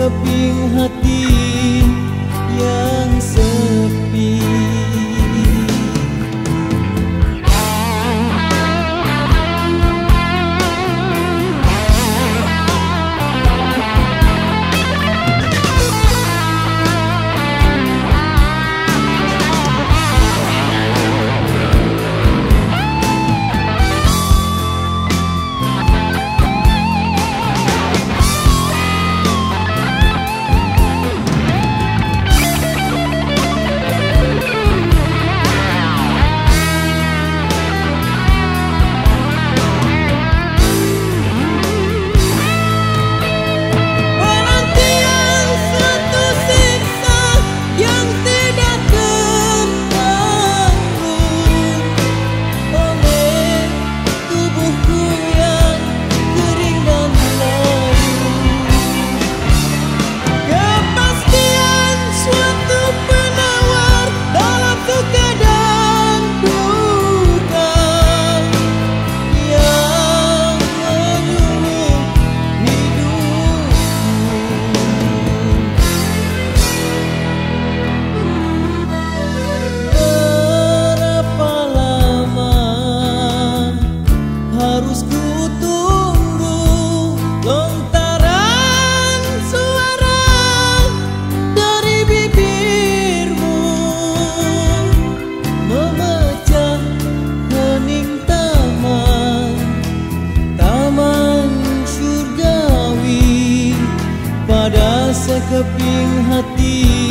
keping hati. harus ku tunggu lontaran suara dari bibirmu. Memecah hening taman taman surgawi pada sekeping hati